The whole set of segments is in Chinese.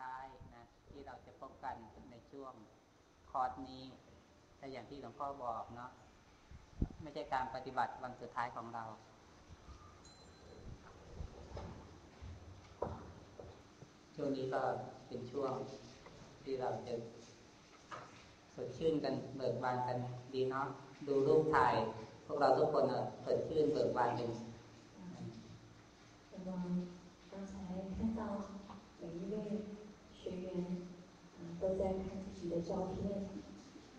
ท้ายนะที่เราจะพบกันในช่วงคอร์สนี้แต่อย่างที่หลวงพ่อบอกเนาะไม่ใช่การปฏิบัติวันสุดท้ายของเรา ช่วงนี้ก็เป็นช่วงที่เราจะสดชื่นกันเบิกบานกันดีเนาะดูรูปถ่าย พวกเราทุกคนสดชื่นเบิกบานกันต้องใช้ขั้นตอนอย่างนี้เลย 都在看自己的照片，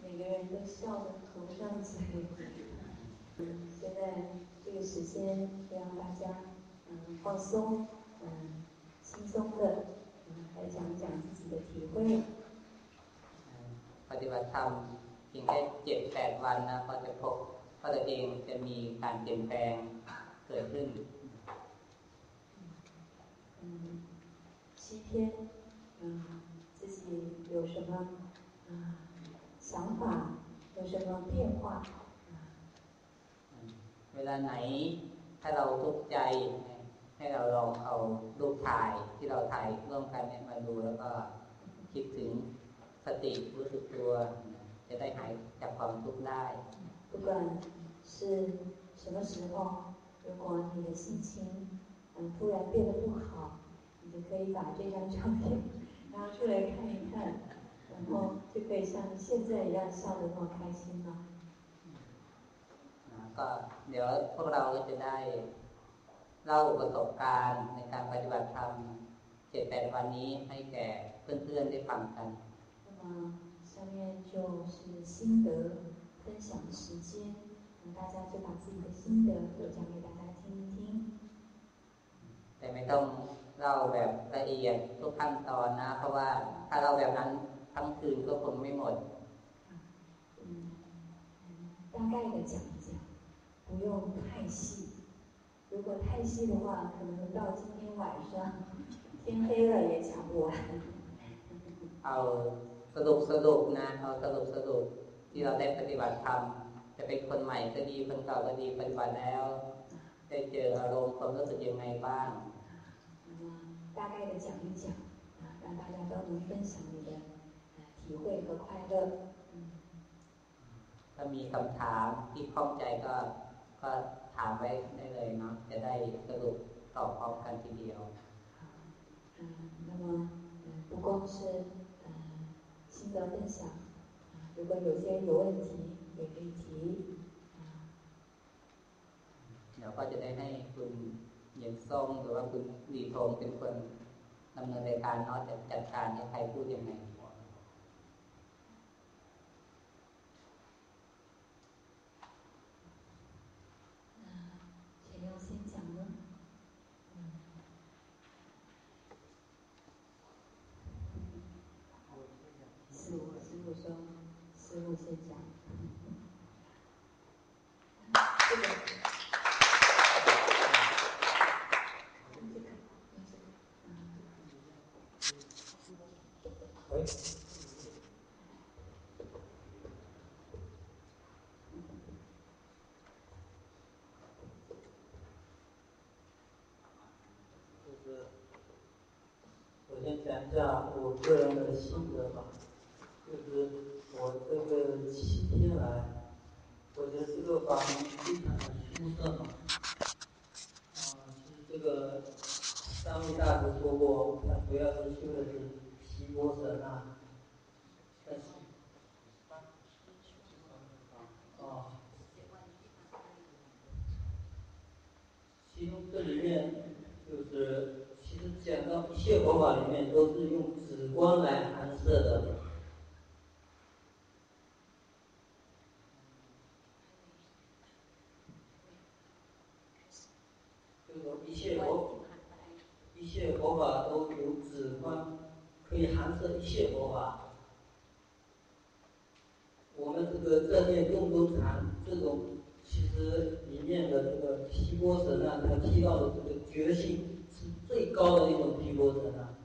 每个人都笑得合不上嘴。嗯，现在这个时间让大家嗯放松，嗯轻松的嗯来讲一讲自己的体会。ปฏิบัติธรรมเพียงแค่เจ็ดแปดวันนะก็จะพบว่าตัวเองจะมีการเปลี่ยนแปลงเกิดขึ้น嗯，七天，嗯，自 己有什么啊想法，有什么变化เวลาไหนถ้าเราทุกข์ใจ ให้เราลองเอารูปถ่ายที่เราถ่ายร่วมกันเนี่ยมาดูแล้วก็คิดถึงสติรู้สึกตัวจะได้หายจากความทุกข์ได้不管是什么时候，如果你的心情嗯突然变得不好，你就可以把这张照片 拿出来看一看，然后就可以像现在一样笑得那么开心了。ก็เดี๋ยวพวกเราก็จะได้เล่าประสบการณ์ในการปฏิบัติธรรมเจ็ดแปดวันนี้ให้แก่เพื่อนๆได้ฟังกัน么下面就是心得分享的时间，那大家就把自己的心得都讲给大家听一听。 แต่ไม่ต้องเล่าแบบละเอียดทุกขั้นตอนนะเพราะว่าถ้าเราแบบนั้นทั้งคืนก็คงไม่หมด嗯大概的讲一讲，不用太细。如果太细的话，可能到今天晚上天黑了也讲不完。เอาสรุปสรุปนะเอาสรุปสรุปที่เราได้ปฏิบัติธรรมจะเป็นคนใหม่ก็ดีคนเก่าก็ดีปฏิบัติแล้ว ได้เจออารมณ์ความรู้สึกยังไงบ้าง 大概的讲一讲啊让大家都能分享你的体会和快乐ถ้ามีคำถามที่ข้องใจก็ก็ถามไว้ได้เลยเนาะจะได้สรุปตอบพร้อมกันทีเดียว嗯那么不光是心得分享啊，如果有些有问题也可以提啊。เดี๋ยวก็จะได้ให้คุณ เย็นส่งหรือว่าคุณดีทงเป็นคนดำเนินรายการเนาะจะจัดการให้ใครพูดยังไง 一下我个人的心得吧，就是。我这个七天来，我觉得这个房非常的殊胜嘛。啊，其实这个三位大师说过，他主要是修的是毗波神啊。但是，啊，其中这里面就是，其实讲到一切佛法里面都是用止观来含摄的。一切佛，一切佛法都有止观，可以含摄一切佛法。我们这个正念动中禅这种，其实里面的这个毗波神啊，他提到的这个觉性是最高的一种毗波神啊。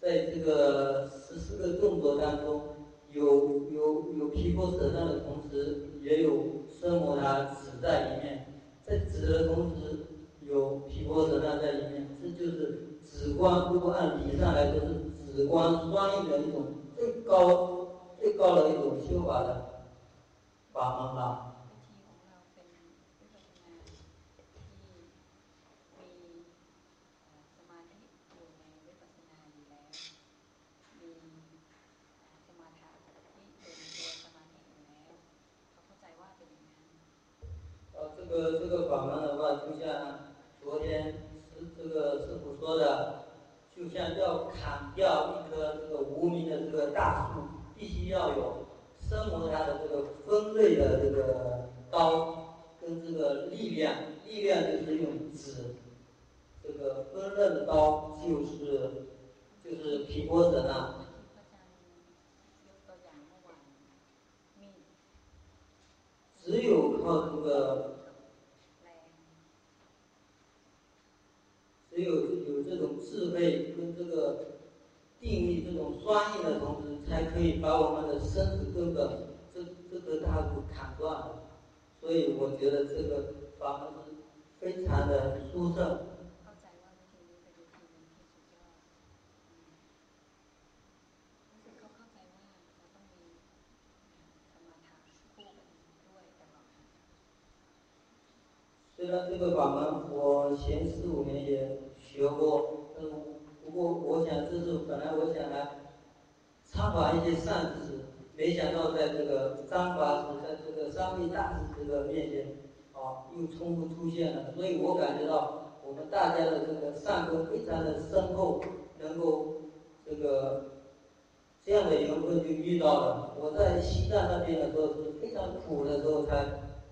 在这个十四个动作当中，有有有毗波神那的同时，也有声摩他止在里面。在止的同时，有毗婆舍那在里面，这就是止观。如果果按理上来说是止观双运的一种最高最高的一种修法的法门吧。这个这个法门的话，就像昨天师这个师傅说的，就像要砍掉一棵这个无名的这个大树，必须要有生磨它的这个锋锐的这个刀跟这个力量，力量就是用纸，这个锋刃的刀就是就是皮波神啊。只有靠这个。只有有这种智慧跟这个定义这种双运的同时，才可以把我们的身子根本这这个大树砍断。所以我觉得这个法门是非常的殊胜。虽然这个法门我前四五年也学过，嗯，不过我想这是本来我想来参考一些善知识，没想到在这个张法师在这个三位大师这个面前，啊，又重复出现了，所以我感觉到我们大家的这个善根非常的深厚，能够这个这样的缘分就遇到了。我在西藏那边的时候是非常苦的时候才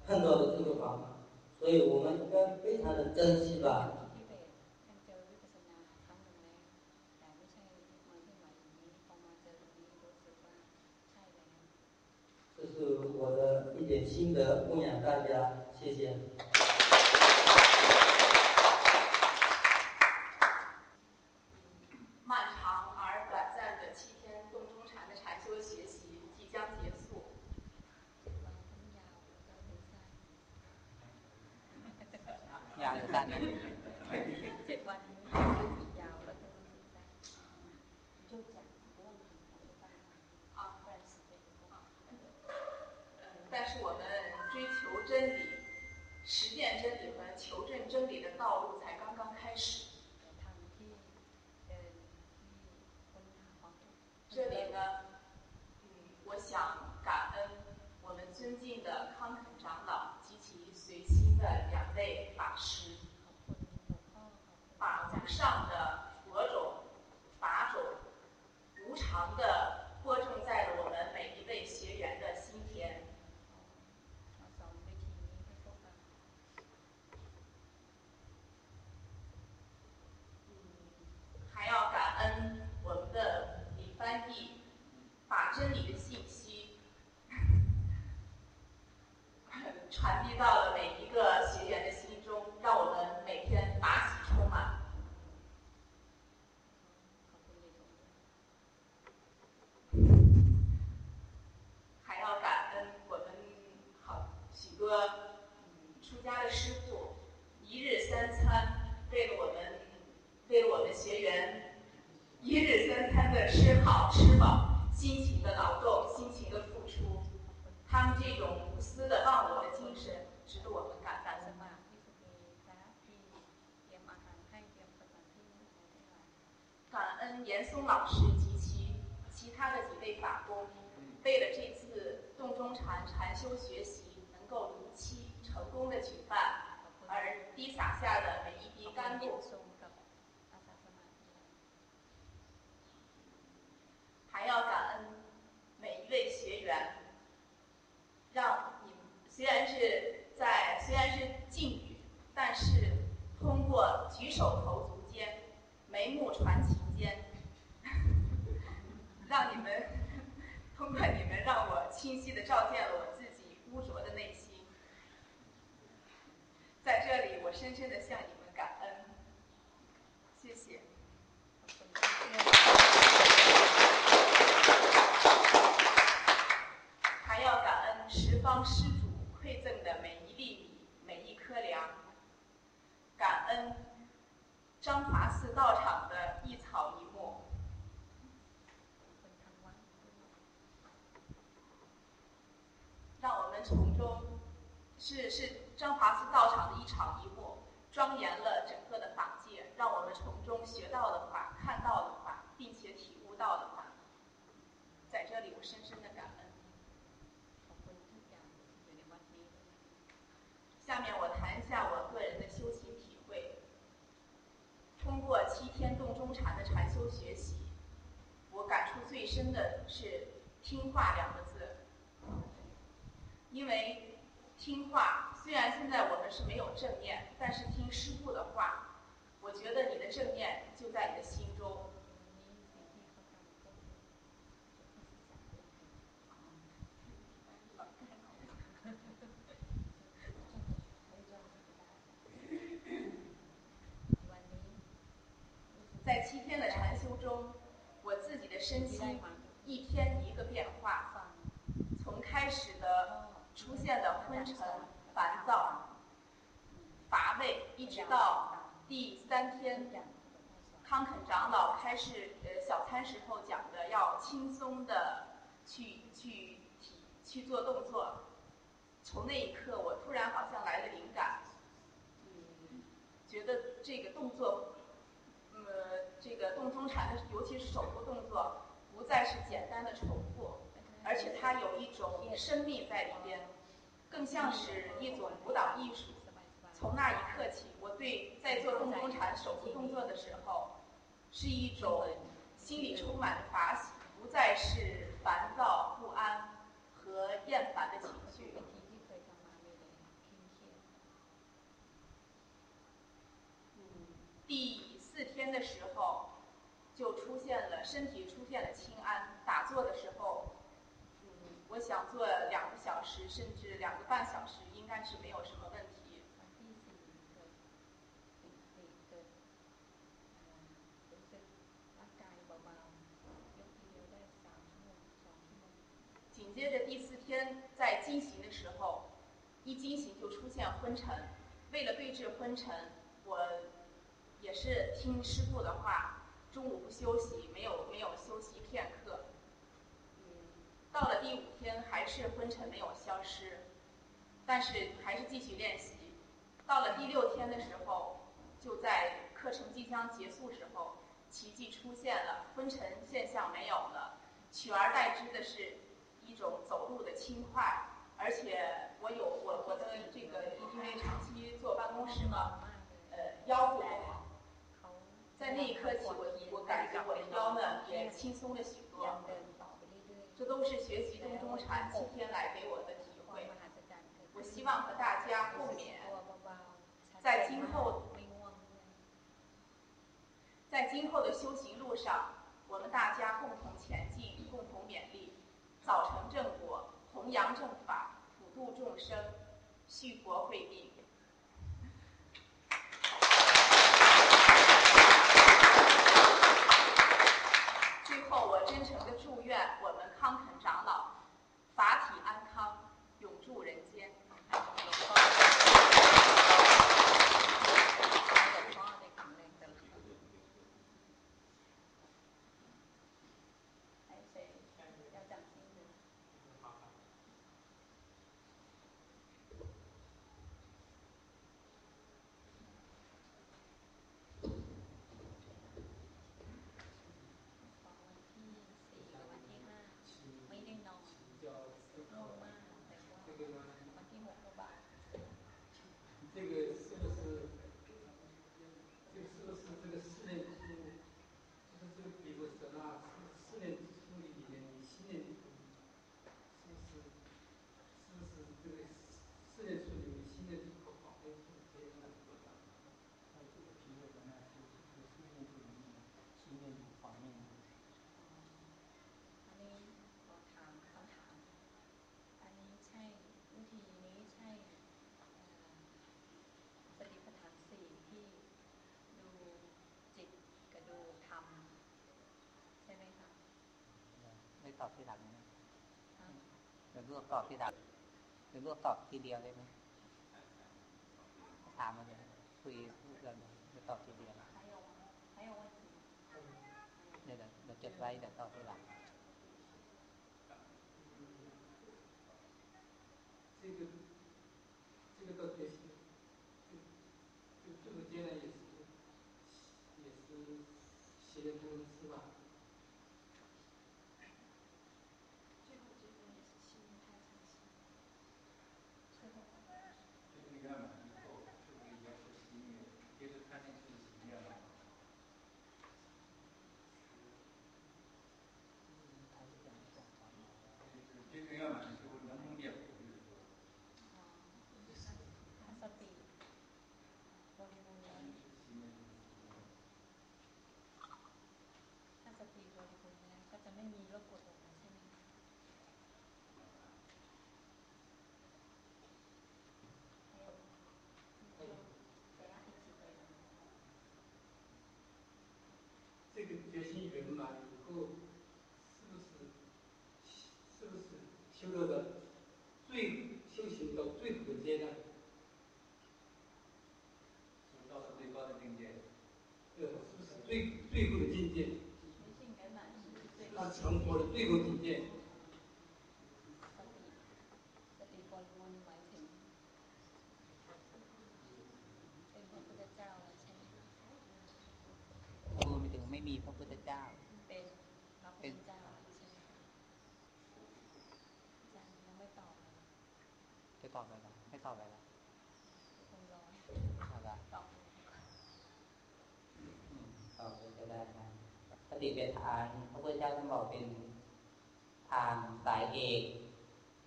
碰到的这个法门。所以我们应该非常的珍惜吧。这是我的一点心得，供养大家，谢谢。上。钟老师及其其他的几位法工，为了这次洞中禅禅修学习。深深的向你们感恩谢谢。还要感恩十方施主馈赠的每一粒米每一颗粮。感恩张华寺道场的一草一木。让我们从中是是张华寺道场的一草一木庄严了整个的法界，让我们从中学到的话、看到的话，并且体悟到的话，在这里我深深的感恩。下面我谈一下我个人的修行体会。通过七天洞中禅的禅修学习，我感触最深的是“听话”两个字。因为听话，虽然现在我们是没有正念，但是听师父的话，我觉得你的正念就在你的心中。在七天的禅修中，我自己的身心一天一个变化，从开始的出现的昏沉、烦躁、乏味，一直到第三天，康肯长老开始呃小餐时候讲的要轻松的去去体去做动作，从那一刻我突然好像来了灵感，嗯，觉得这个动作。呃，这个洞中禅的，尤其是手部动作，不再是简单的重复，而且它有一种生命在里边，更像是一种舞蹈艺术。从那一刻起，我对在做动中禅手部动作的时候，是一种心里充满了法喜，不再是烦躁不安和厌烦的情绪。第。四天的时候，就出现了身体出现了轻安。打坐的时候，嗯，我想做两个时，甚至两个半小时，应该是没有什么问题。紧接着第四天在进行的时候，一进行就出现昏沉。为了对治昏沉，我。也是听师傅的话，中午不休息，没有没有休息片刻。到了第五天还是昏沉没有消失，但是还是继续练习。到了第六天的时候，就在课程即将结束时候，奇迹出现了，昏沉现象没有了，取而代之的是一种走路的轻快，而且我有我我的这个因为长期坐办公室嘛，呃腰部不好。在那一刻起，我我感觉我的腰呢也轻松了许多。这都是学习洞中禅七天来给我的体会。我希望和大家共勉，在今后，在今后的修行路上，我们大家共同前进，共同勉励，早成正果，弘扬正法，普度众生，续佛慧命。最后，我真诚的祝愿 ตอบที่หลังนะเดี๋ยวรวบตอบที่หลังเดี๋ยวรวบตอบทีเดียวได้ไหมถามมาเลยคุยเรื่องเดี๋ยวตอบทีเดียว เดี๋ยวเราจดไว้เดี๋ยวต่อทีหลัง这个这个到决心，这这个阶段也是也是邪不 这个决心圆满以后， อะไรให้ตอบอะไรคงรออะไรตอบตอบจะได้นะปฏิเปทานพระพุทธเจ้าท่านบอกเป็นทางสายเอก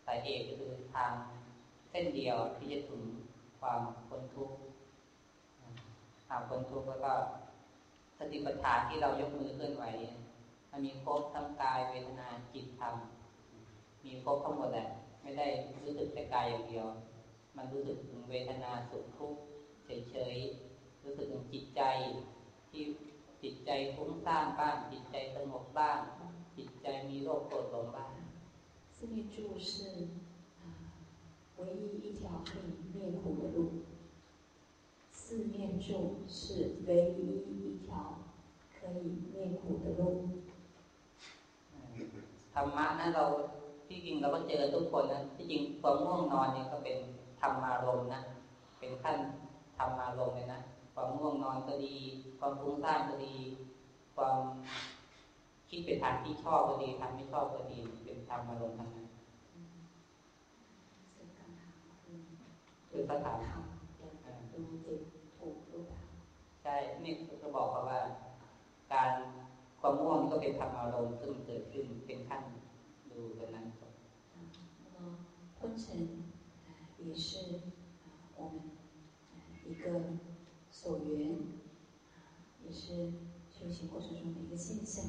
สายเอกก็คือทางเส้นเดียวที่จะถึงความพ้นทุกข์ทาพ้นทุกข์แล้วก็สติปัฏฐานที่เรายกมือเคลื่อนไหวมันมีครบทั้งกายเวทนาจิตธรรมมีครบทั้งหมดแหละ ไม่ได้รู้สึกแต่กายอย่างเดียว มันรู้สึกถึงเวทนาสุขทุกข์เฉยๆรู้สึกถึงจิตใจที่จิตใจฟุ้งซ่านบ้างจิตใจสงบบ้างจิตใจมีโรคโกรธหลงบ้าง四念住是唯一一条可以灭苦的路。四念住是唯一一条可以灭苦的路。ธรรมะนะเราที่จริงเราก็เจอทุกคนนะที่จริงความง่วงนอนนี่ก็เป็น ธรรมารมนะ เป็นขั้นธรรมารมเลยนะ ความง่วงนอนก็ดี ความฟุ้งซ่านก็ดี ความคิดไปทางที่ชอบก็ดีทางไม่ชอบก็ดี เป็นธรรมารมทั้งนั้นคือสถามดูจิตถูกหรือเปล่าใช่นี่จะบอกเขาว่า การความง่วงก็เป็นธรรมารมณ์ซึ่งเกิดขึ้นเป็นขั้นดูตรงนั้นพ้นเฉิน 也是我们一个所缘，也是修行过程中的一个现象。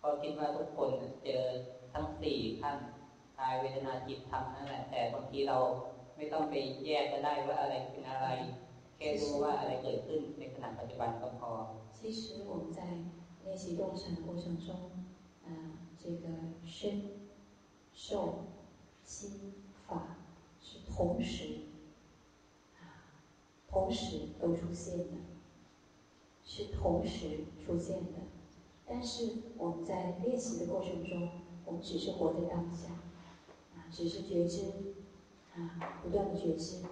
พอคิดว่าทุกคนเจอทั้งสี่ขั้นกายเวทนาจิตธรรมนั่นแหละแต่บางทีเราไม่ต้องไปแยกก็ได้ว่าอะไรเป็นอะไร其实我们在练习动禅的过程中，嗯，这个身、受、 心、法是同时啊，同时都出现的，是同时出现的。但是我们在练习的过程中，我们只是活在当下，啊，只是觉知，啊，不断的觉知，啊，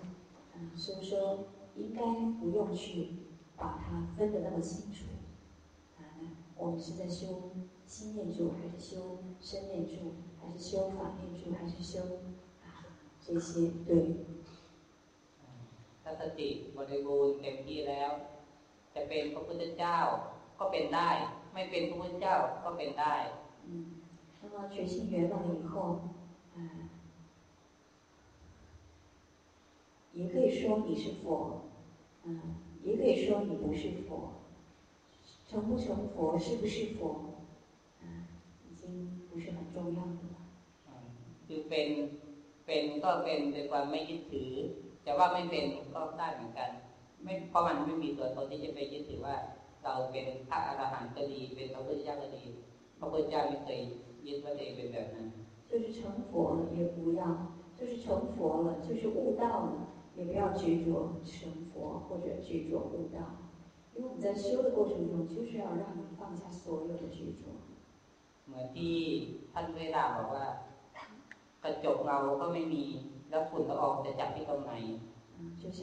所以说。应该不用去把它分得那么清楚。啊，我们是在修心念住，还是修身念住，还是修法念住，还是修啊这些？对。ถ้าสติบริบูรณ์เต็มที่แล้ว จะเป็นพระพุทธเจ้าก็เป็นได้ ไม่เป็นพระพุทธเจ้าก็เป็นได้อืม那么决心圆满了以后，啊，也可以说你是佛。嗯，也可以说你不是佛，成不成佛，是不是佛，嗯，已经不是很重要的了。 嗯，คือเป็นเป็นก็เป็นด้วยความไม่ยึดถือแต่ว่าไม่เป็นก็ได้เหมือนกัน ไม่เพราะมันไม่มีตัวตนที่จะไปยึดถือว่า เราเป็นพระอรหันต์ก็ดีเป็นพระพุทธเจ้าก็ดีพระพุทธเจ้าไม่เคยยึดว่าตัวเองเป็นแบบนั้น就是成佛了也不要，就是成佛了，就是悟道了。也不要执着成佛或者执着悟道。 因为我们在修的过程中，就是要让你放下所有的执着。เหมือนที่ท่านเวลาบอกว่า กระจกเงาก็ไม่มีแล้วฝุ่นละอองจะจับที่ตรงไหน嗯，就像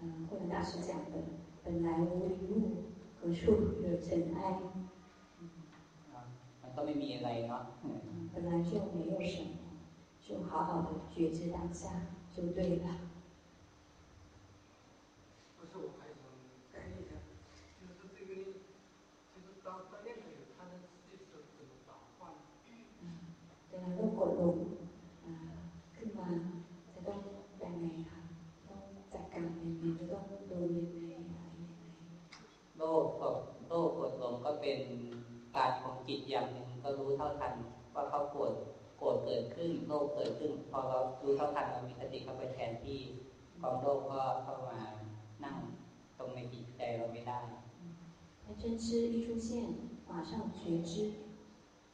嗯慧能大师讲的，本来无一物，何处惹尘埃？มันก็ไม่มีอะไรเนาะ本来就没有什么，就好好的觉知当下就对了。 ย่างหนึ่งก็รู้เท่าทันว่าเขาปวดโกรธเกิดขึ้นโลกเกิดขึ้น พอเรารู้เท่าทันเรามีสติเข้าไปแทนที่ความโลภก็เข้ามานั่งตรงในจิตใจเราไม่ได้那真知一出现，马上觉知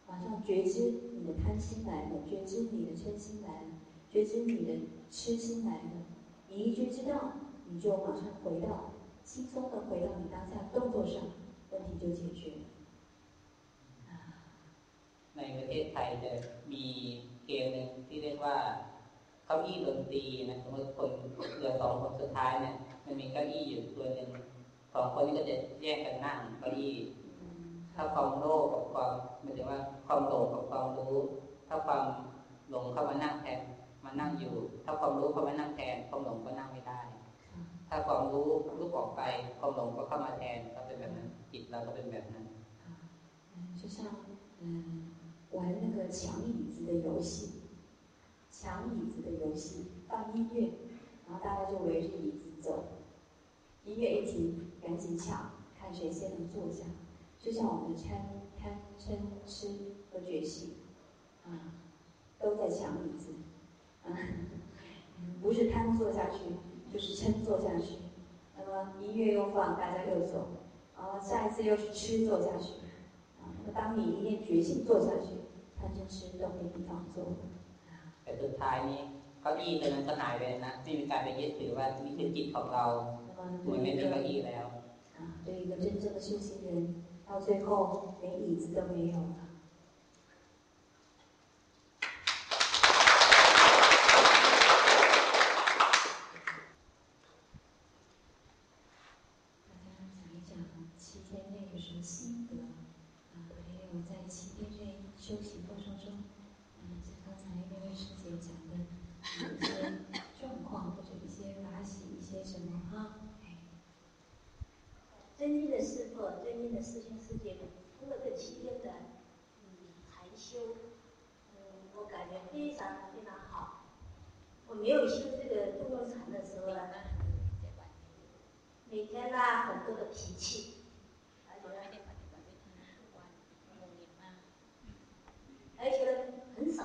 马上觉知你的贪心来了，觉知你的嗔心来了，觉知你的痴心来了。你一觉知道，你就马上回到轻松的回到你当下动作上，问题就解决了。 ในประเทศไทยจะมีเกมหนึ่งที่เรียกว่าเก้าอี้ดนตรีนะสมมติคนเหลือสองคนสุดท้ายเนี่ยมันมีเก้าอี้อยู่ตัวหนึ่งสองคนนี้ก็จะแยกกันนั่งเก้าอี้ถ้าความโลภกับความหมายถึงว่าความหลงกับความรู้ ถ้าความหลงเข้ามานั่งแทนมานั่งอยู่ ถ้าความรู้เข้ามานั่งแทนความหลงก็นั่งไม่ได้ ถ้าความรู้ลุกออกไปความหลงก็เข้ามาแทนก็เป็นแบบนั้นจิตเราก็เป็นแบบนั้น就像嗯 玩那个抢椅子的游戏，抢椅子的游戏，放音乐，然后大家就围着椅子走，音乐一停，赶紧抢，看谁先能坐下。就像我们的贪、贪、嗔、痴和觉醒，啊，都在抢椅子，啊，不是贪坐下去，就是嗔坐下去。那么音乐又放，大家又走，然后下一次又是吃坐下去，啊，那么当你一念觉性坐下去，贪嗔痴都没地方坐。แต่สุดท้ายนี้เก้าอี้ตัวนั้นก็หายไปนะไม่มีการไปยึดถือว่านี่คือจิตของเราเหมือนไม่มีเก้าอี้แล้ว啊，对一个真正的修行人。到最后连椅子都没有了。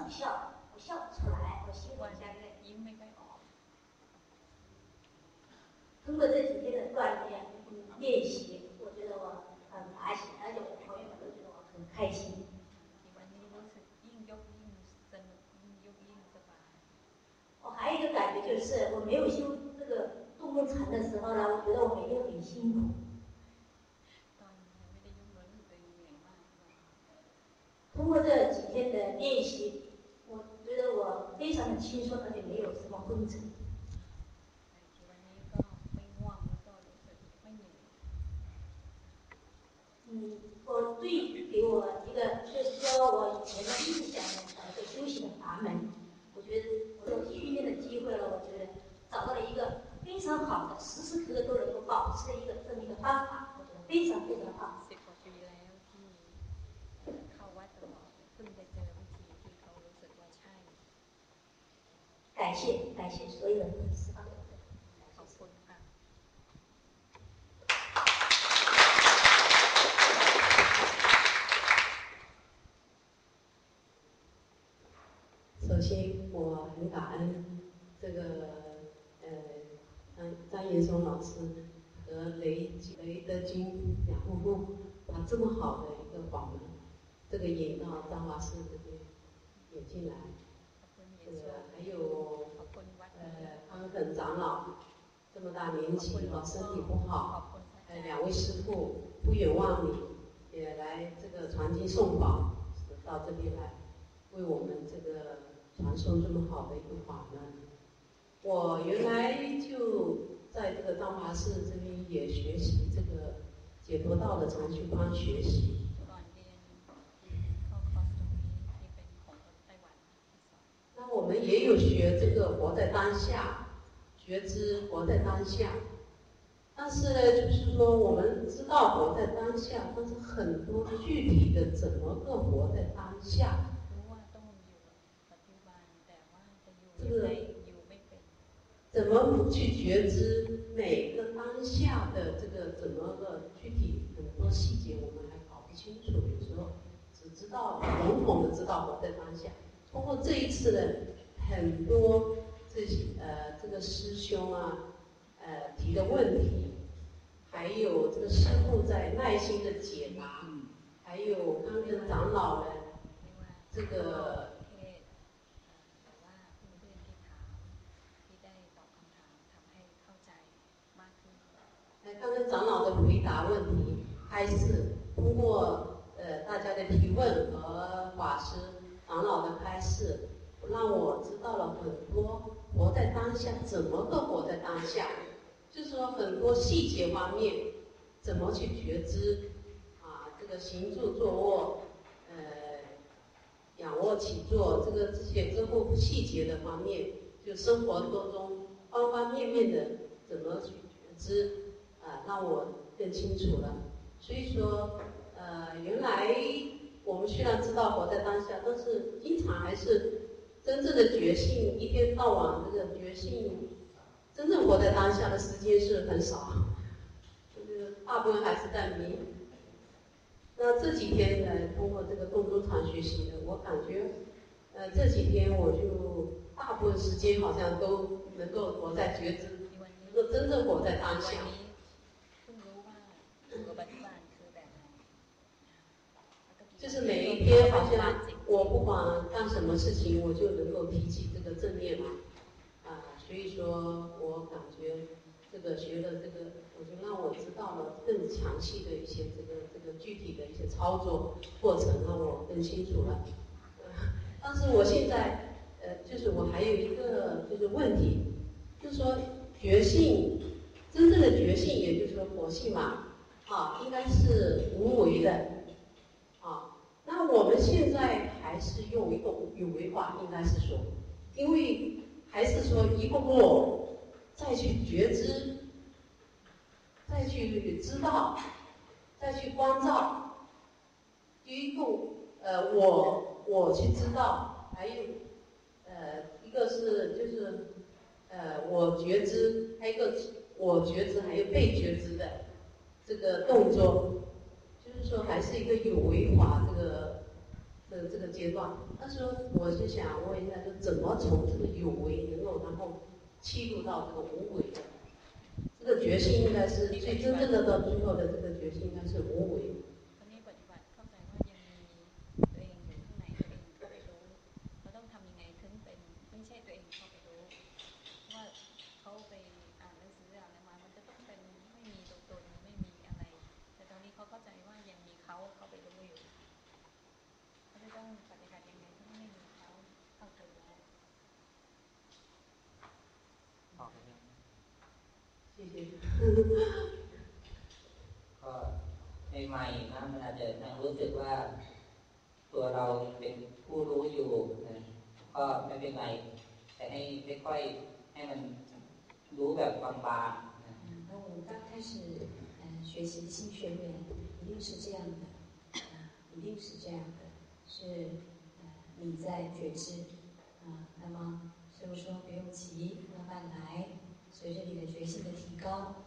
很少笑，我笑不出来，我心很下累。通过这几天的锻炼。练习，我觉得我很发喜，而且我朋友们都觉得我很开心。我还有一个感觉就是，我没有修这个动动禅的时候呢，我觉得我每天很辛苦。通过这几天的练习，我觉得我非常的轻松，而且没有什么昏沉。嗯，我对给我一个，就是说我以前的印象的呃，个修行的法门，我觉得我有训练的机会了，我觉得找到了一个非常好的，时时刻刻都能够保持的一个这么一个方法，我觉得非常非常好。感谢感谢所有的粉丝。首先，我很感恩这个呃张张延松老师和雷雷德军两夫妇，把这么好的一个法门，这个引到张华师这边引进来，这个还有呃康肯长老，这么大年纪了身体不好，呃两位师傅不远万里也来这个传经送宝，到这边来为我们这个传送这么好的一个法门。我原来就在这个彰华寺这边也学习这个解脱道的禅修班学习。那我们也有学这个活在当下。觉知活在当下，但是呢，就是说我们知道活在当下，但是很多具体的怎么个活在当下，这个怎么不去觉知每个当下的这个怎么个具体很多细节我们还搞不清楚，有时候只知道笼统的知道活在当下。通过这一次的很多。这些呃，这个师兄啊，呃提的问题，还有这个师傅在耐心的解答，还有刚刚长老的这个，刚跟长老的回答问题，还是通过呃大家的提问和法师长老的开示，让我知道了很多。活在当下，怎么个活在当下？就是说很多细节方面，怎么去觉知啊？这个行住坐卧，呃，仰卧起坐，这个这些各个细节的方面，就生活当中方方面面的怎么去觉知啊？让我更清楚了。所以说，呃，原来我们虽然知道活在当下，但是经常还是。真正的觉性，一天到晚这个觉性，真正活在当下的时间是很少，就是大部分还是在迷。那这几天呢，通过这个动中场学习呢，我感觉，呃，这几天我就大部分时间好像都能够活在觉知，能够真正活在当下。就是每一天好像我不管干什么事情，我就能够提起这个正念嘛，啊，所以说我感觉这个学了这个，我就让我知道了更详细的一些这个这个具体的一些操作过程，让我更清楚了。但是我现在呃，就是我还有一个就是问题，就是说觉性，真正的觉性，也就是说佛性嘛，啊，应该是无为的。那我们现在还是用一个有为法，应该是说，因为还是说一个我再去觉知，再去知道，再去关照，第一个呃我我去知道，还有呃一个是就是呃我觉知，还有一个我觉知，还有被觉知的这个动作。说，还是一个有为法这个的这个阶段。但是，我是想问一下，就怎么从这个有为能够然后切入到这个无为的？这个决心应该是最真正的到最后的这个决心应该是无为。 ก็ใหม่ๆนะมันอาจจะยังรู้สึกว่า ตัวเราเป็นผู้รู้อยู่นะก็ไม่เป็นไรแต่ให้ค่อยๆให้มันรู้แบบบางๆนะ那我们刚开始呃学习新学员一定是这样的啊一定是这样的是呃你在觉知啊那么师傅说不用急慢慢来随着你的决心的提高，啊，你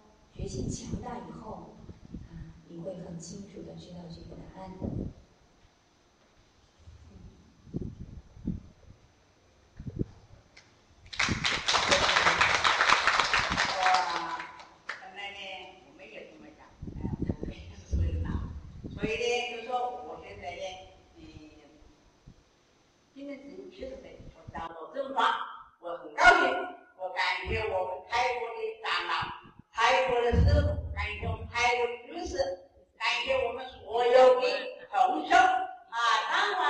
学习强大以后你会很清楚的知道这个答案所以呢就说我现在呢嗯今年七十岁我当了我很高兴我感觉我们开泰国的师傅感谢我们泰国的支持感谢我们所有的同学。啊当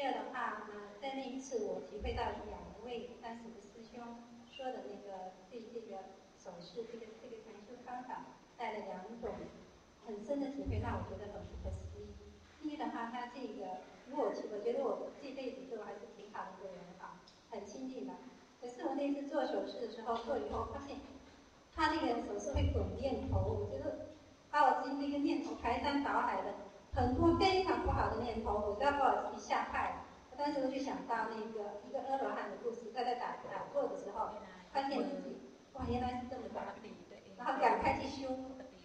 第二的话，那，在那一次我体会到两位当时的师兄说的那个对这个手势，这个这个传输方法，带了两种很深的体会，让我觉得很不可思议。第一的话，他这个，如果我觉得我这辈子对我还是挺好的一个人啊，很亲近的。可是我那次做手势的时候，做以后发现他那个手势会滚念头，就是把我自己那个念头排山倒海的。很多非常不好的念头，我倒把我自己吓坏了。我当时就想到那个一个阿罗汉的故事，他在打打坐的时候，发现自己哇原来是这么大，然后赶快去修，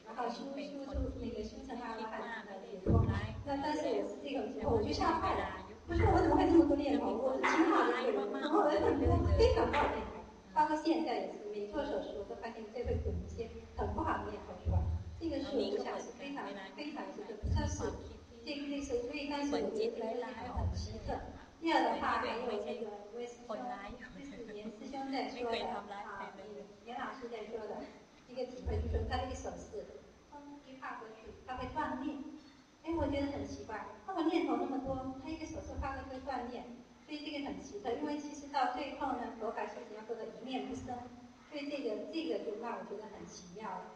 然后修修出那个修成阿罗汉的解脱。那但是我是这个结果，我就吓坏了。我说我怎么会这么多念头？我是挺好的一个人，然后我很多非常不好的念头，包括现在也是，每做手术都发现这个有一些很不好的念头。这个是我想非常非常就是算是这个类似微单数的问题来还很奇特。第二的话还有这个微师兄，就是严师兄在说的啊，严严老师在说的一个体会，就是他一个手势，风一画过去，他会断念。哎，我觉得很奇怪，那么念头那么多，他一个手势画过去断念，所以这个很奇特。因为其实到最后呢，佛法修行要做到一念不生，所以这个这个就让我觉得很奇妙了。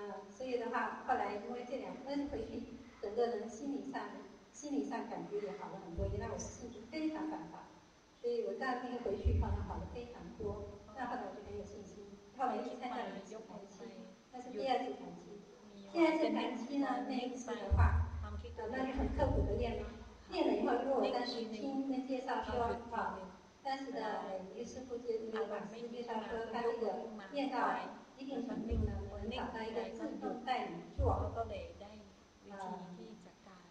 嗯所以的话，后来因为这两恩回去，整个人心理上、心理上感觉也好了很多。原来我素质非常反感，所以我第二天回去，可能好了非常多。那后来我就很有信心，后来去参加了一次团期，那是第二次团期。第二次团期呢，那一次的话，呃，那就很刻苦的练了。练了以后，因为我当时听那介绍说，啊，当时的于师傅介那个老师介绍说，他这个练到。一个生命呢，我能找到一个自动带你做，啊，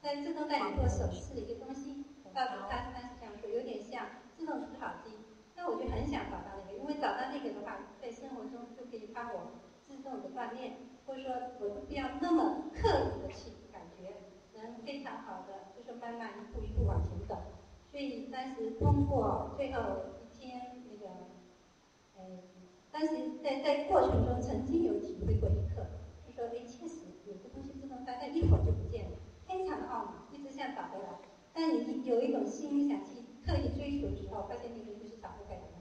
在自动带你做手势的一个东西，告诉他他是这样说，有点像自动除草机。那我就很想找到那个，因为找到那个的话，在生活中就可以帮我自动的锻炼，或者说我不必要那么刻意的去感觉，能非常好的就是慢慢一步一步往前走。所以当时通过最后一天那个，呃。但是在在过程中曾经有体会过一刻，就说哎，确实有些东西自动带，但一会儿就不见了，非常的懊恼，一直想找回来。但你有一种心想去特意追求的时候，发现那个就是找不回来了。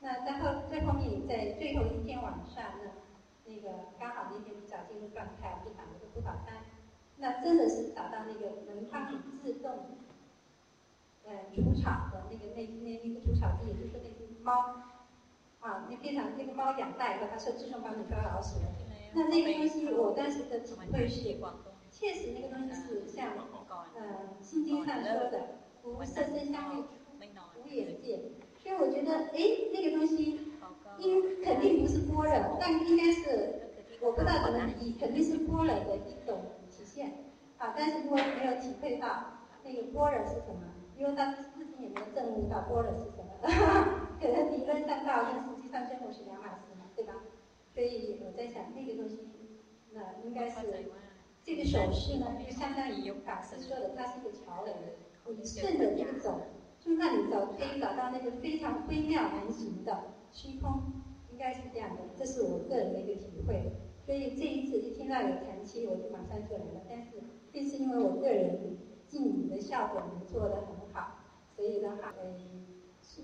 那然后最后面在最后一天晚上，呢那个刚好那天比较进入状态，就打了个辅导单。那真的是找到那个能帮你自动。呃，除草的那个那那那个除草机，也就是那只猫，啊，那非常那个猫养大以后，它是自动帮你抓老鼠的。那那个东西，我当时的体会是，确实那个东西是像呃《心经》上说的“无色声香味触，无眼界”，所以我觉得，哎，那个东西应肯定不是般若，但应该是我不知道怎么比，肯定是般若的一种体现。啊，但是因为没有体会到那个般若是什么。因为他自己也没有证悟到波了是什么，哈哈可能理论上道，但实际上最后是两码事嘛，对吧？所以我在想那个东西，那应该是这个手势呢，就相当于法师说的，它是一个桥梁，你顺着这个走，就让你走，可以找到那个非常微妙难行的虚空，应该是这样的，这是我个人的一个体会。所以这一次一听到有禅期，我就马上就来了。但是这是因为我个人敬礼的效果能做的很好。所以的话，嗯，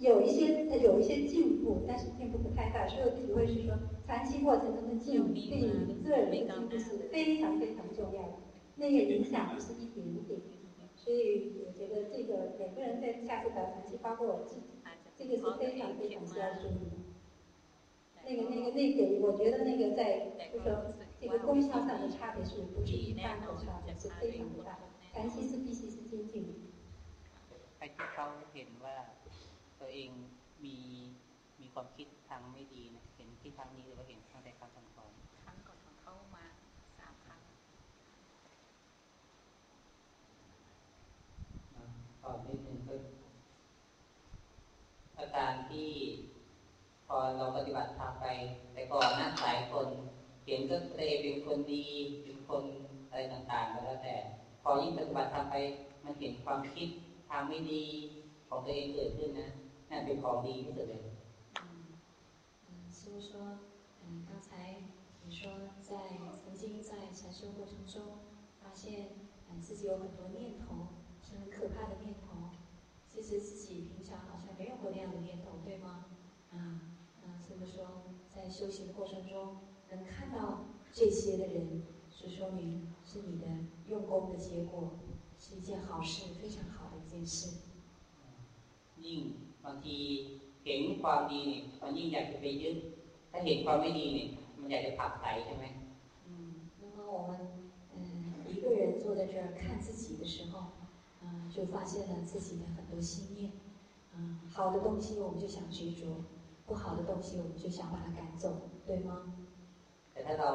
有一些有一些进步，但是进步不太大。所以我体会是说，长期过程中的进步对你个人的进步是非常非常重要的，那个影响不是一点点。所以我觉得这个每个人在下次找长期，包括我自己，这个是非常非常需要注意的。那个那个那个，我觉得那个在就是说这个功效上的差别是不是一般的差别是非常的大，长期是必须是精进的。 ที่เขาเห็นว่าตัวเองมีมีความคิดทางไม่ดีนะเห็นที่ทางนี้หรือว่าเห็นทางใดครั้งก่อนครั้งก่อนของเขามาสามครั้งตอนนี้หนึ่งก็อาการที่พอเราปฏิบัติทางไป แต่ก่อนนั่งหลายคนเห็นก็เตเป็นคนดีเป็นคนอะไรต่างๆก็แล้วแต่ พอยิ่งปฏิบัติทางไป มันเห็นความคิดทางไม่ดีของตัวเองเกิดขึ้นนะนั่น เป็นของดีที่สุดเลย嗯嗯，师傅说，嗯，刚才你说在曾经在禅修过程中发现，嗯，自己有很多念头是很可怕的念头，其实自己平常好像没有过那样的念头，对吗？啊，嗯，师傅说，在修行的过程中能看到这些的人，是说明是你的用功的结果，是一件好事，非常好。件事。ยิ่ง บางทีเห็นความดีนี่มันยิ่งอยากจะไปยึดถ้าเห็นความไม่ดีนี่มันอยากจะผักใส่ใช่ไหม嗯，那么我们嗯一个人坐在这儿看自己的时候，嗯，就发现了自己的很多心念。嗯，好的东西我们就想执着，不好的东西我们就想把它赶走，对吗？แต่ถ้าเรา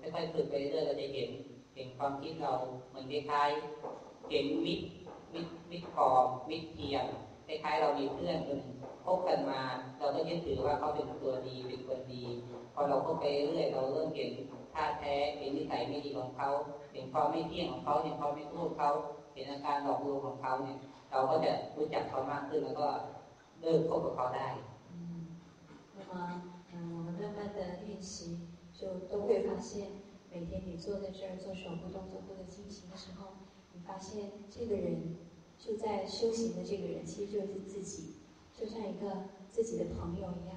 ค่อยๆฝึกไปเรื่อยเราจะเห็นเห็นความคิดเราเหมือนคล้ายๆเห็นมิตรมิตรมิตรกอมิตรเทียม คล้ายๆเรามีเพื่อนคนพบกันมา เราก็ยึดถือว่าเขาเป็นตัวดีเป็นคนดี พอเราเข้าไปเรื่อยเราเริ่มเห็นท่าแท้เห็นนิสัยไม่ดีของเขาเห็นความไม่เที่ยงของเขาเห็นความไม่รู้เขาเห็นอาการหลอกลวงของเขาเนี่ย เราก็จะรู้จักเขามากขึ้นแล้วก็เลิกคบกับเขาได้那么，嗯，我们慢慢的练习，就都会发现，每天你坐在这儿做手部动作或者进行的时候，发现这个人 就在修行的这个人，其实就是自己，就像一个自己的朋友一样。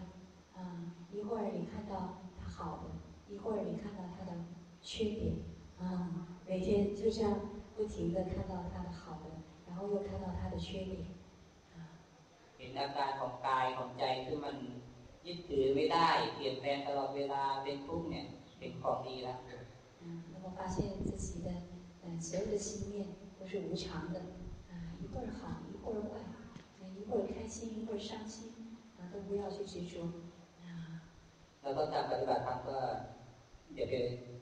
啊，一会儿你看到他好的，一会儿你看到他的缺点。啊，每天就像不停的看到他的好的，然后又看到他的缺点。啊，เห็นอาการของกายของใจที่มันยึดถือไม่ได้เปลี่ยนแปลงตลอดเวลาเป็นทุกข์เนี่ยเป็นของดีแล้ว嗯，那么发现自己的嗯所有的心念。都是无常的，啊，一 会儿好，一会儿坏，啊，一会儿开心，一会儿伤心，啊，都不要去执着，啊。แล้วก็การปฏิบัติธรรมก็อย่าไป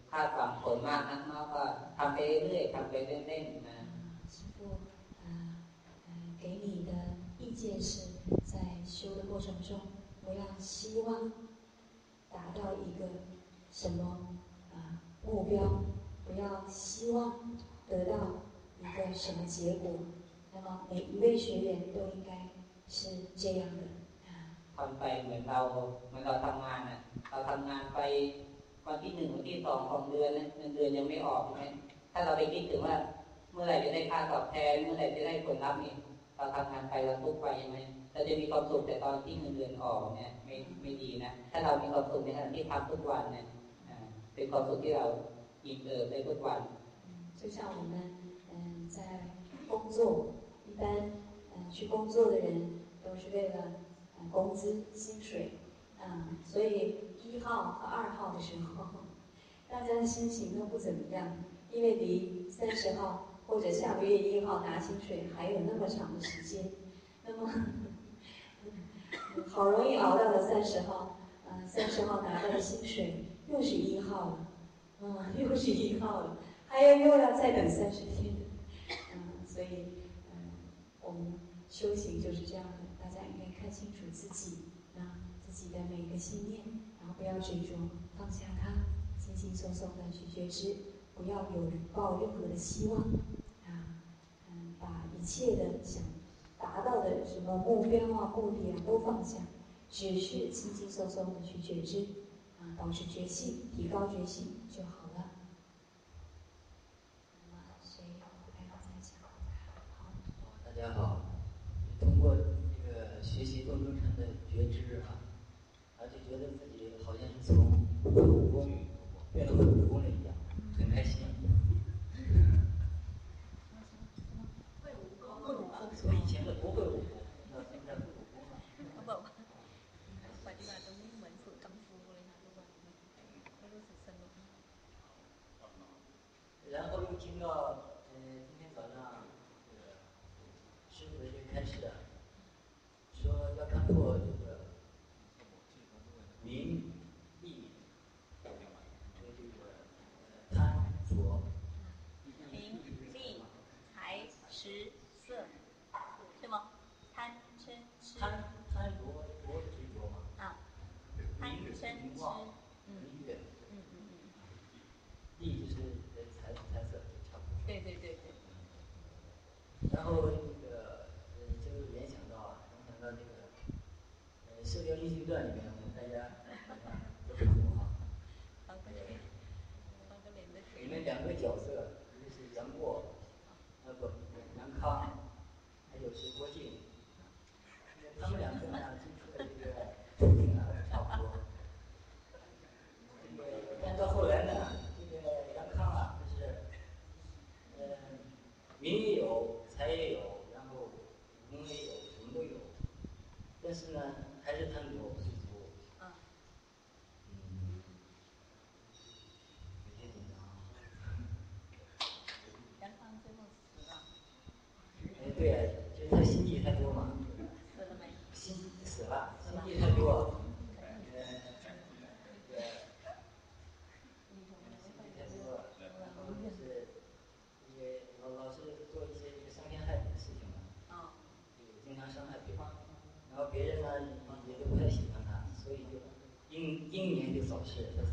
คาดหวังผลมากนักมากก็ทำไปเรื่อยทำไปเล่นๆนะ 师傅，呃，呃，给你的意见是在修的过程中，不要希望达到一个什么啊目标，不要希望得到一个什么结果。 那么每一位学员都应该是这样的。ทำไปเหมือนเราเหมือนเราทำงานอ่ะเราทำงานไปวันที่หนึ่งวันที่สองของเดือนนะเงินเดือนยังไม่ออกใช่ไหมถ้าเราไปคิดถึงว่า เมื่อไหร่จะได้ค่าตอบแทนเมื่อไหร่จะได้ผลลัพธ์นี่เราทำงานไปเราทุกไปยังไงเราจะมีความสุขแต่ตอนที่เงินเดือนออกเนี่ยไม่ไม่ดีนะถ้าเรามีความสุขในขณะที่ทำทุกวันเนี่ยเป็นความสุขที่เราอิ่มเอิบได้ทุกวัน就像我们嗯在工作，一 一般嗯去工作的人都是为了工资、薪水，嗯，所以一号和二号的时候，大家的心情都不怎么样，因为离三十号或者下个月一号拿薪水还有那么长的时间，那么好容易熬到了三十号，嗯，三十号拿到了薪水，又是一号了，嗯，又是一号了，还要又要再等三十天，嗯，所以，我们修行就是这样的。大家应该看清楚自己，那自己的每个信念，然后不要执着，放下它，轻轻松松的去觉知，不要有抱任何的希望，啊，嗯，把一切的想达到的什么目标啊、目的啊都放下，只是轻轻松松的去觉知，啊，保持觉性，提高觉性就好了。那么谁还要再讲？好，大家好，通过这个。学习动中禅的觉知啊，他就觉得自己好像是从会武功变成了武功人一样，很开心。然后那个呃，就联想到啊。到那个呃《射雕英雄传》里面，我们大家都看过啊。里面两个角色，一个是杨过，呃不，杨康，还有是郭靖。他们两个呢，接触的这个途径啊，差不多。这个但到后来呢，这个杨康啊，就是呃名也有，财也有，然后武功也有，什么都有。但是呢，还是贪着不知足。嗯。嗯。有些紧张。杨康最后死了。哎，对呀，就是他心计太多嘛。死了没？心死了，心计太多。呃，这个。心计太多，然后就是也老老是做一些这个伤天害理的事情嘛。啊。就经常伤害对方。然后别人呢也都不太喜欢他，所以就英英年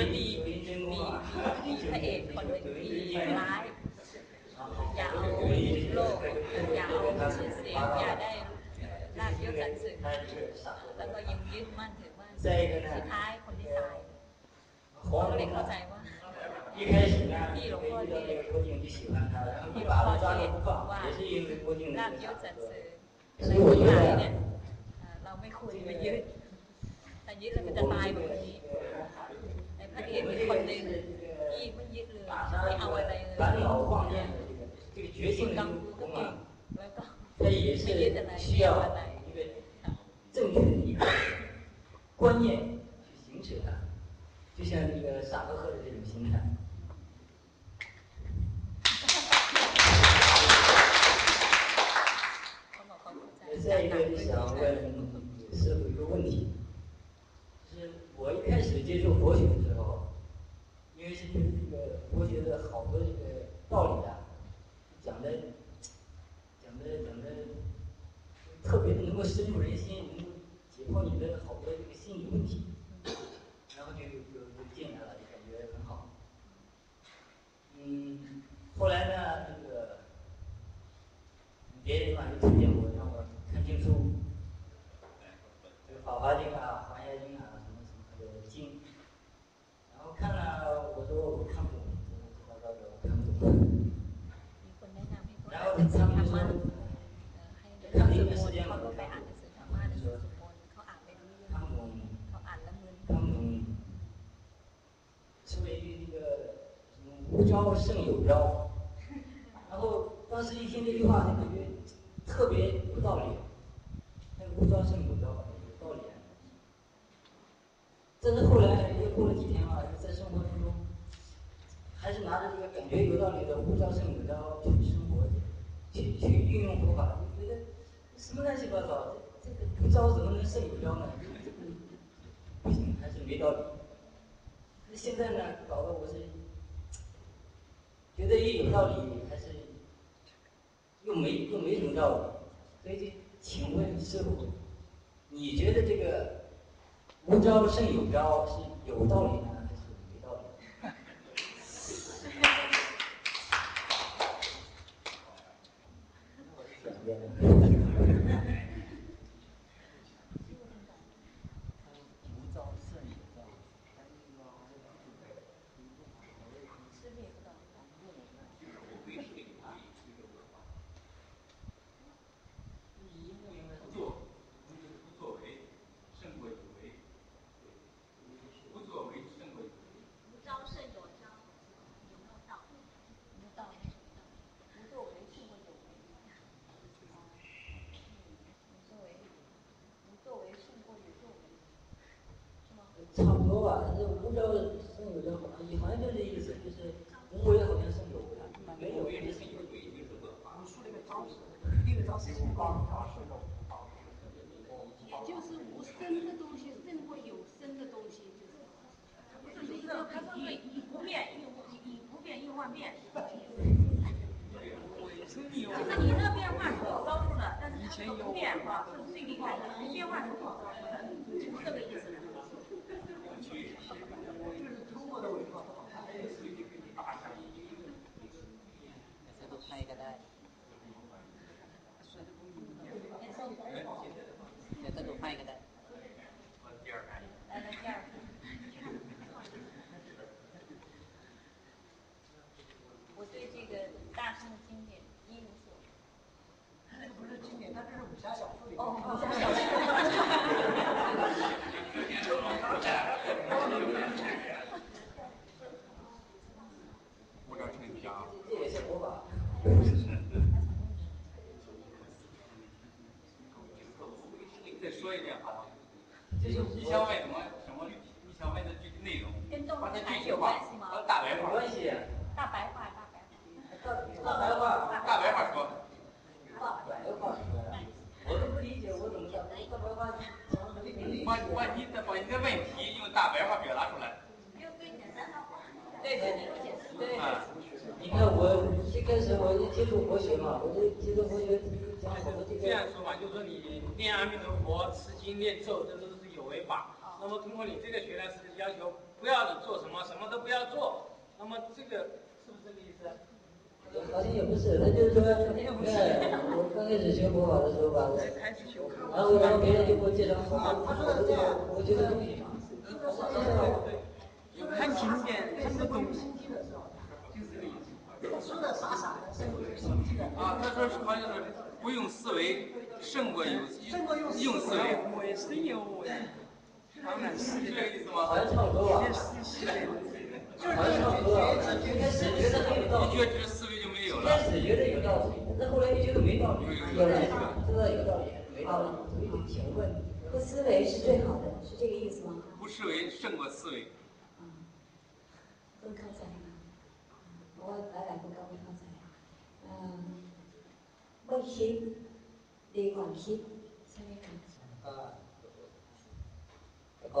九灵九灵真功啊，九灵九灵真经，啊，九灵绝学，可以可以可以他发到，因为他是傻子，再一个呢。黄龙啊，一开始呢，遇到这个郭靖就喜欢他，然后一把他抓住不放，也是因为郭靖的这个傻呵呵， 所以我觉得 เราไม่ควรไปยึดแต่ยึดแล้วมันจะตายแบบนี้ไอ้พระ เอกเป็นคนหนึ่งที่ไม่ยึดเลยไม่เอาอะไรเลย 返老放念的这个这个决心的这个功啊， แล้วก็ 它也 ไม่ยึดอะไร 是需 ไม่เอา 要 อะไร 一个正确的一个观念去行使它，就像这个萨呵赫的这种心态。 เขาบอกเขาเข้าใจ 再一个就想问师傅一个问题，就是 我一开始接触佛学的时候，因为是觉得这个佛学的好多这个道理啊，讲的讲的讲的特别的能够深入人心，能够解剖你的好多这个心理问题，然后就就就进来了，就感觉很好。嗯，后来呢，这个别人嘛就推荐我让我看经书，这个《法华经》啊、《招胜有招”，然后当时一听这句话，就感觉特别有道理。那个“无招胜有招”有道理。但是后来又过了几天啊，在生活当中，还是拿着这个感觉有道理的“无招胜有招”去生活，去去运用佛法，就觉得什么乱七八糟，这这个无招怎么能胜有招呢？不行，还是没道理。那现在呢，搞得我是觉得也有道理，还是又没又没什么道理。所以就请问师傅，你觉得这个无招胜有招是有道理呢，还是没道理？两边。无招胜有招，师傅也不懂。不做，不作为，胜过有为。不作为胜过有为。无招胜有招，有没有道理？没有道理，无作为胜过有为。无作为，无作为胜过有作为，是吗？差不多吧，但是无招胜有招，好像好像就这意思，就是无为好像胜有为，没有为是有为，就是恶法。也就是无生的东西胜过有生的东西，就是它不是一个，它是以不变应以以不变应万变。就是你那变化是有招数的，但是它不变化是最厉害的，变化是有招数的，就是这个意思。哦，武侠小无招胜有招。这也是佛法。再说一遍好吗？就是你想问什么什么？你想问的具体内容？跟动把它物禅具体化有关系，吗？呃，大白话。有关系。大白话，大白话。大白话，大白话说。大白话说呀，我都不理解，我怎么大大白话讲什么理把把你的把你的问题用大白话表达出来。用最简单的话。对对对对。啊。你看我一开始我就接触佛学嘛，我就接触佛学讲好多这这样个。说嘛，就是说你念阿弥陀佛、持经念咒，这都是有为法。那么通过你这个学呢，是要求不要你做什么，什么都不要做。那么这个是不是这个意思？好像也不是，他就是说，哎，我刚开始学佛法的时候吧，开始修。然后然后别人就给我介绍佛法，好多这个佛学的东西嘛。看经典看不懂。啊，他说好像是不用思维胜过有用思维。我也是有的，当然是这个意思吗？好像差不多啊。好像差不多啊。一开始觉得很有道理，你觉得思维就没有了？一开始觉得有道理，但后来就觉得没道理。有了，知道有道理，没道理，所以就停问。不思维是最好的，是这个意思吗？不思维胜过思维。嗯，都เข้าใจนะเพราะว่าหลายๆคนก็ไม่เข้าใจไม่คิดดีกว่าคิด ก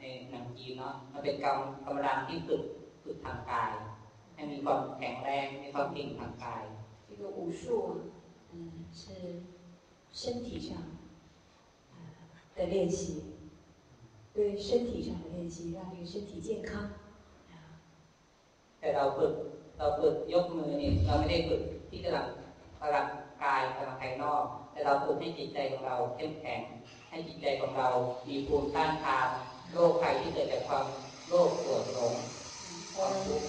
ในหนังจีนเนาะมันเป็นกำกำลังที่ฝึกฝึกทางกาย ให้มีความแข็งแรงมีความเก่งทางกาย 这个武术啊，嗯，是身体上呃的练习，对身体上的练习，让这个身体健康。 แต่เราฝึกเราฝึกยกมือเนี่ยเราไม่ได้ฝึกที่กำลังกำลังกายกำลังภายนอก แต่เราฝึกให้จิตใจของเราเข้มแข็ง ให้จิตใจของเรา มีภูมิต้านทาน โรคภัยที่เกิดจากความโลภโกรธหลงความทุกข์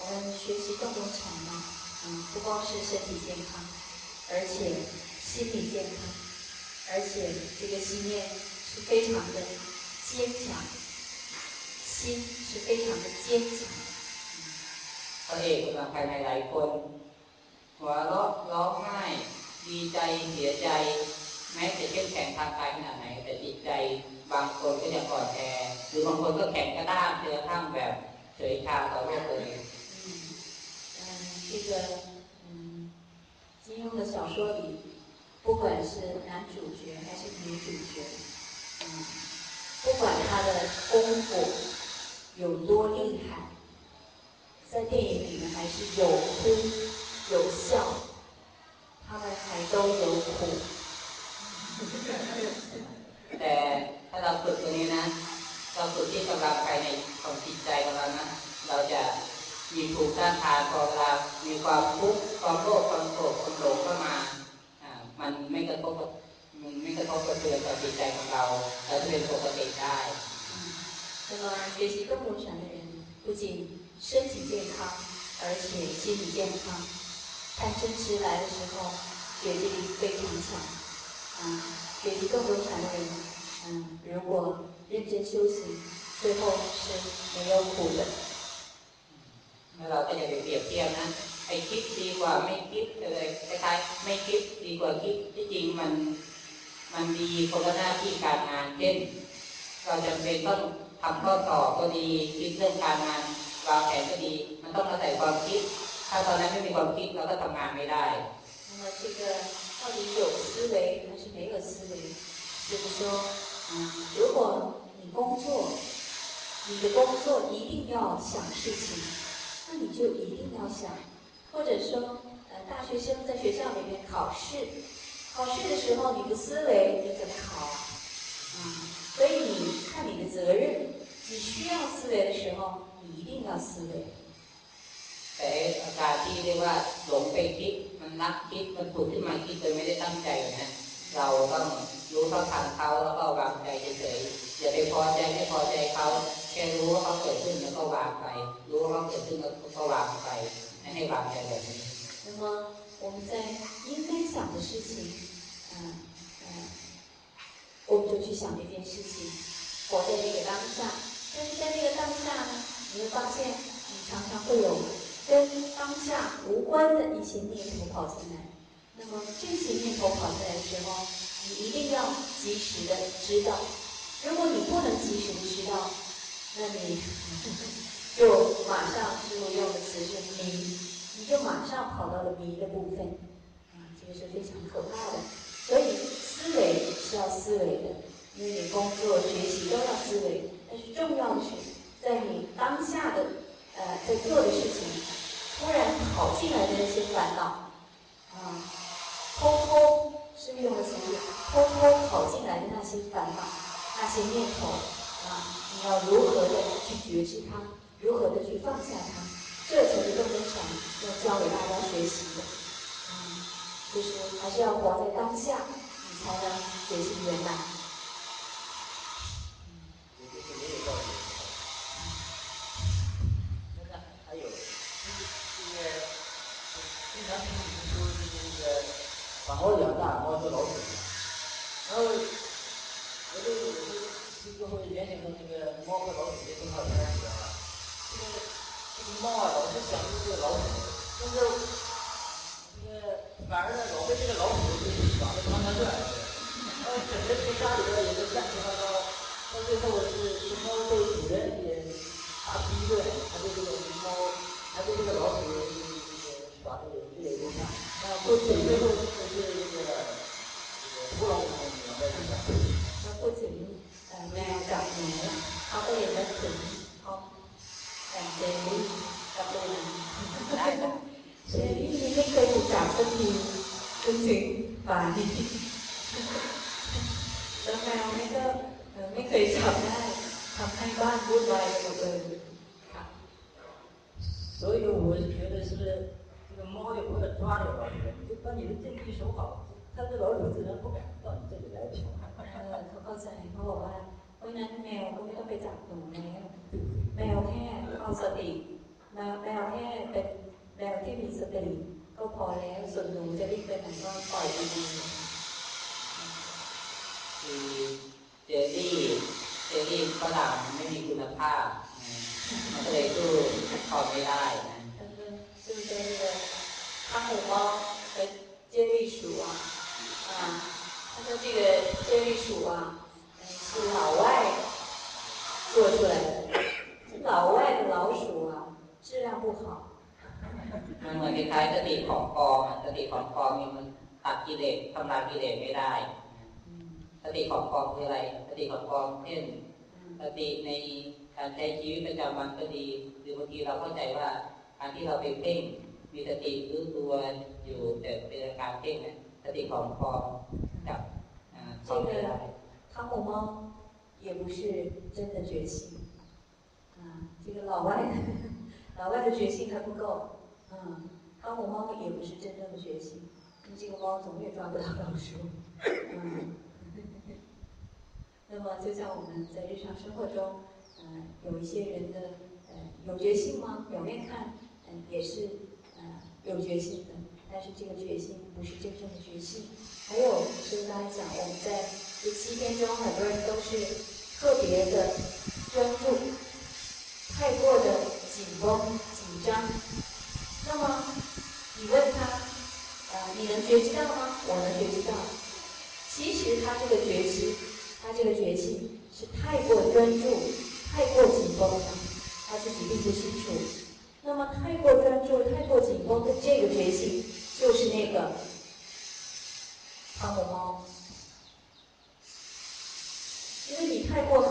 我们学习动动禅呢，嗯，不光是身体健康，而且心理健康，而且这个心念是非常的坚强，心是非常的坚强。 พระเอกกำลังภายในหลายคน หัวเราะร้องไห้ ดีใจเสียใจ แม้จะเข้มแข็งทางกายขนาดไหน แต่จิตใจบางคนก็ยังอ่อนแอหรือบางคนก็แข็งกระด้างจนกระทั่งแบบเฉยชาต่อโลกเลย 嗯，嗯，这个嗯，金庸的小说里，不管是男主角还是女主角，嗯，不管他的功夫有多厉害，在电影里面还是有哭有笑，他们还都有苦。 แต่ถ้าเราฝึกตรงนี้นะ เราฝึกที่กำลังภายในของจิตใจของเรานะ เราจะมีภูมิต้านทานพอเวลามีความทุกข์ความโลภความโกรธความหลงเข้ามาอ่ามันไม่กระทบกับมันไม่กระทบกระเทือนต่อจิตใจของเรา เราจะเป็นปกติได้ 那么学习动动禅的人，不仅身体健康，而且心理健康。贪嗔痴来的时候，觉知力非常强。 啊，学习动动禅的人，嗯，如果认真修行，最后是没有苦的。 แล้วเราก็จะไปเปรียบเทียบนะไอ้คิดดีกว่าไม่คิดเลยคล้ายๆไม่คิดดีกว่าคิดที่จริงมันมันดีคนละหน้าที่การงานเช่น เราจำเป็นต้องทำข้อสอบก็ดีคิดเรื่องการงานวางแผนก็ดี มันต้องอาศัยความคิด ถ้าตอนนั้นไม่มีความคิดเราก็ทำงานไม่ได้ 那么这个 到底有思维还是没有思维？就是说，嗯，如果你工作，你的工作一定要想事情，那你就一定要想，或者说，呃，大学生在学校里面考试，考试的时候你不思维，你怎么考啊？啊、所以你看你的责任，你需要思维的时候，你一定要思维。 แต่อาการที่เรียกว่าหลงไปคิด มันนักคิดมันถูกขึ้นมาคิดโดยไม่ได้ตั้งใจนะเราต้องรู้เท่าทันเขาแล้วก็วางใจเฉยๆอย่าไปพอใจไม่พอใจเขาแค่รู้ว่าเขาเกิดขึ้นแล้วก็วางไป รู้ว่าเขาเกิดขึ้นแล้วก็วางไปให้วางใจแบบนี้ 那么我们在应该想的事情，嗯、嗯、我们就去想这件事情，活在这个当下。但是在这个当下呢，你会发现你常常会有 跟当下无关的一些念头跑进来。那么这些念头跑进来的时候，你一定要及时的知道。如果你不能及时的知道，那你就马上师傅用的词是迷，你就马上跑到了迷的部分，啊，这个是非常可怕的。所以思维是要思维的，因为你工作、学习都要思维。但是重要的是，在你当下的呃在做的事情，突然跑进来的那些烦恼，啊，偷偷是用的词是偷偷跑进来的那些烦恼、那些念头啊，你要如何的去觉知它，如何的去放下它，这才是更多想要教给大家学习的。嗯，就是还是要活在当下，你才能觉醒圆满。猫养大，猫做老鼠。然后，我就有时候就会联想到那个猫和老鼠的动画片儿，知道吧？这个这个猫啊，老是想着这个老鼠，但是这个反而呢，老被这个老鼠给耍的团团转。然后整个这个家里边也是乱七八糟，到最后是这个猫被主人也大批一顿，还被这个猫，还被这个老鼠给给耍的 也越来越像。那不仅最后。พูดถึงแมวกับหนูเขาก็เลยนึกถึงเขาแต่เจลลี่กับลูนได้ได้เจลลี่นี่ไม่เคยถูกจับสักทีจนถึงป่านนี้แล้วแมวนี่ก็ไม่เคยจับได้ทำให้บ้านวุ่นวายไปหมดเลย所以我是觉得是这个猫也不要 抓这个老鼠，你就把你的阵地守好，它这老鼠自然不敢到你这里来挑。เขาเข้าใจเขาบอกว่าเพราะนั้นแมวก็ไม่ต้องไปจับหนูแล้วแมวแค่เอาสติแมวแมวแค่เป็นแมวที่มีสติก็พอแล้วส่วนหนูจะวิ่งไปไหนก็ปล่อยไปดีคือเจลลี่เจลลี่ฝรั่งไม่มีคุณภาพมันก็เลยสู้พอไม่ได้นะ就是说那个 汤姆猫和接力鼠啊啊他说这个接力鼠啊，是老外做出来的，老外的老鼠啊，质量不好。มันเหมือนคล้ายๆสติของกองสติของกองนี่มันตัดกิเลสทำลายกิเลสไม่ได้สติของกองคืออะไรสติของกองเช่นสติในการใช้ชีวิตประจำวันก็ดีหรือบางทีเราเข้าใจว่าการที่เราไปเพ่ง มีสติรู้ตัวอยู่แต่เป็นการเพ่งเนี่ยสติของกอง这个汤姆猫也不是真的觉醒，啊，这个老外老外的觉醒还不够，嗯，汤姆猫也不是真正的觉醒，因为这个猫总也抓不到老鼠，嗯。那么就像我们在日常生活中，嗯，有一些人的呃有觉性吗？表面看，嗯，也是呃 有决心的，但是这个决心不是真正的决心。还有，就是刚才讲，我们在这七天中，很多人都是特别的专注，太过的紧绷、紧张。那么，你问他，呃，你能觉知到吗？我能觉知到。其实他这个觉知，他这个觉性是太过专注、太过紧绷了，他自己并不清楚。那么，太过专注、太过紧绷的这个觉性，就是那个。汤姆猫，因为你太过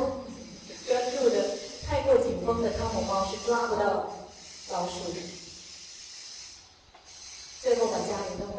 专注的、太过紧绷的汤姆猫是抓不到老鼠的，最后把家里弄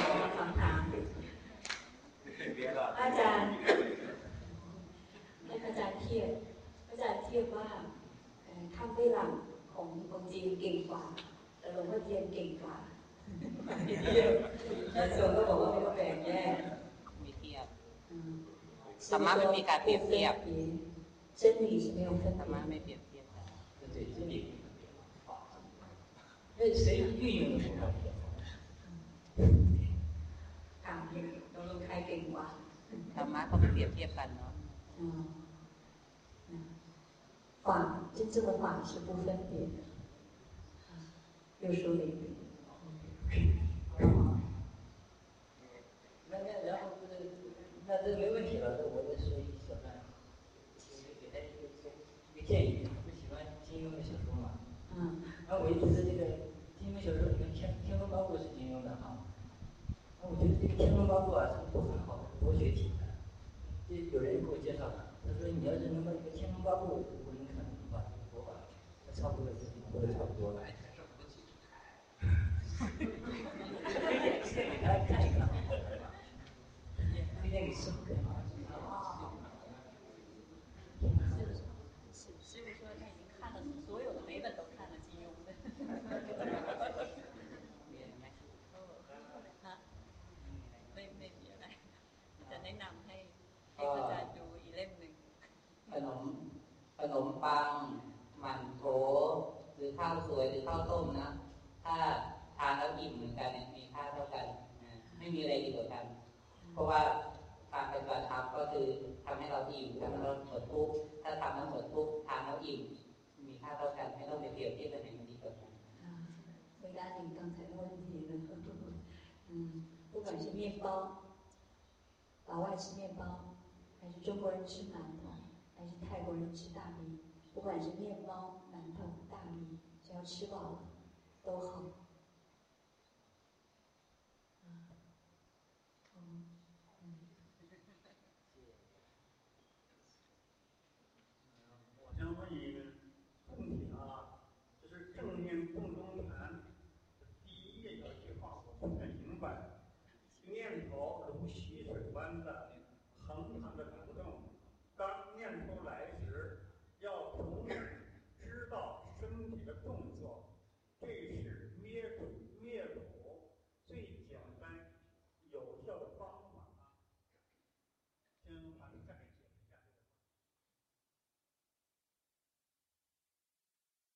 วงพ่อเทียนเก่งกว่าแล้วส่วนก็บอกว่าไม่ต้องแบ่งแยกไม่เทียบธรรมะไม่มีการเปรียบเทียบ真理是没有分ธรรมะไม่เปรียบเทียบ对真理那谁运用的是ถามเราลงใครเก่งกว่าธรรมะเขาไม่เปรียบเทียบกันเนาะ法这 真正的法是不分别的。 又说了一遍。那那然后这个，那这没问题了。这我再说一小段，给他一个一个建议。不喜欢金庸的小说嘛？嗯。那我一直这个金庸小说里面《天天龙八部》是金庸的哈。那我觉得这个《天龙八部》啊是部很好的佛学题材。就有人给我介绍的，他说你要是能把这个《天龙八部》如果能看懂的话，佛法差不多的事情都差不多了。 ปังหมั่นโถหรือข้าวสวยหรือข้าวต้มนะ ถ้า านแล้วอิ่มเหมือนกันเนี่ยมีค่าเท่ากันนะไม่มีอะไรดีกว่ากัน เพราะว่าการปฏิบัติธรรมก็คือทำให้เราอิ่มทำให้เราหมดทุกข์ถ้าทำแล้วหมดทุกข์ทานแล้วอิ่มมีค่าเท่ากันไม่ต้องไปเปรียบเทียบกันไหนมันดีกว่ากัน 啊，回答你刚才的问题了。嗯，不管是面包，老外吃面包，还是中国人吃馒头，还是泰国人吃大米，不管是面包、馒头、大米，只要吃饱了都好。